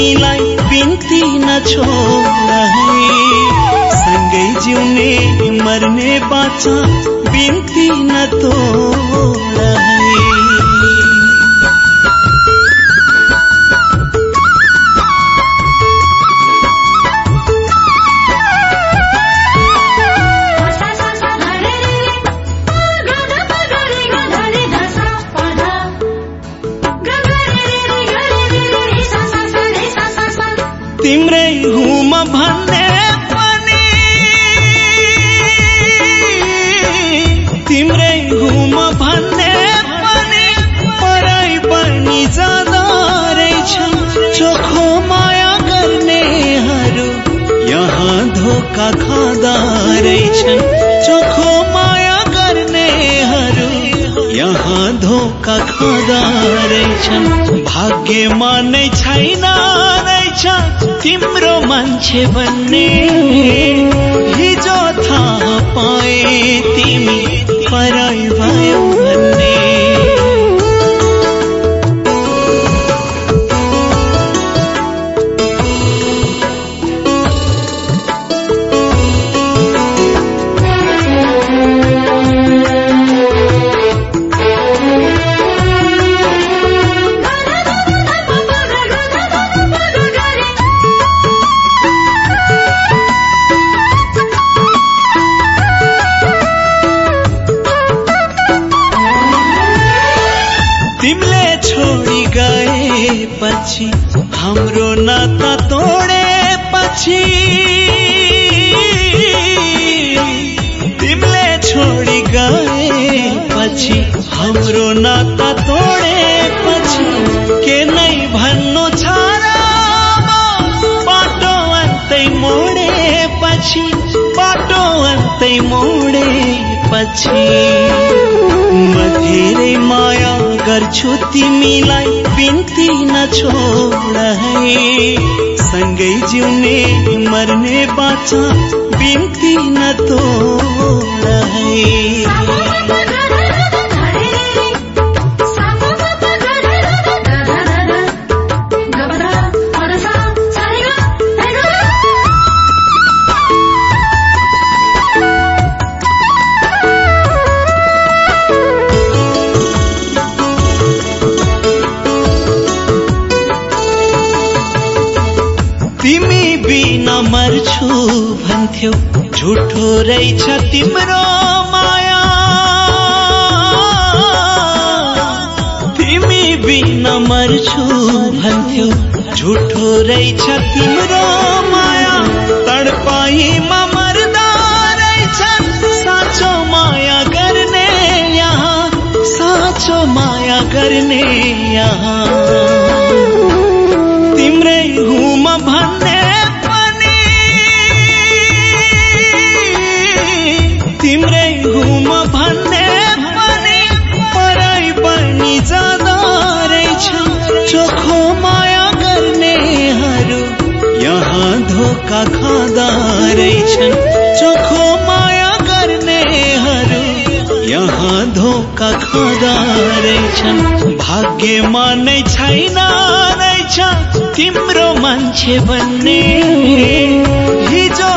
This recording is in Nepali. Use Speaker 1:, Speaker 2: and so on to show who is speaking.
Speaker 1: तिमीलाई बिन्ती नछोड सँगै जिउने मर्ने बाचा बिन्ती नतोड धोका खाँदा रहेछन् चोखो माया गर्नेहरू यहाँ धोका खाँदा रहेछन् भाग्यमा नै छैन रहेछ तिम्रो मान्छे भन्ने हिजो थाहा पाए तिमी। हाम्रो नाता तोडेपछि तिमीले छोडी गएपछि हाम्रो नाता तोडेपछि के नै भन्नु छ र? बाटो अन्तै मोडेपछि बाटो अन्तै मोडेपछि म धेरै माया गर्छु तिमीलाई बिन्ती नछोड सँगै जिउने मर्ने बाचा बिन्ती नतोड तिमी बिना मर्छु भन्थ्यौ। झुठो रहेछ तिम्रो माया। तिमी बिना मर्छु भन्थ्यौ। झुठो रहेछ तिम्रो माया। तडपाईमा मर्दा रहेछ। साँचो माया गर्ने यहाँ। साँचो माया गर्ने यहाँ। धोका रहेछन् चोखो माया गर्नेहरू। यहाँ धोका खाँदा रहेछन् भाग्यमा नै छैन रहेछ तिम्रो मान्छे भन्ने हिजो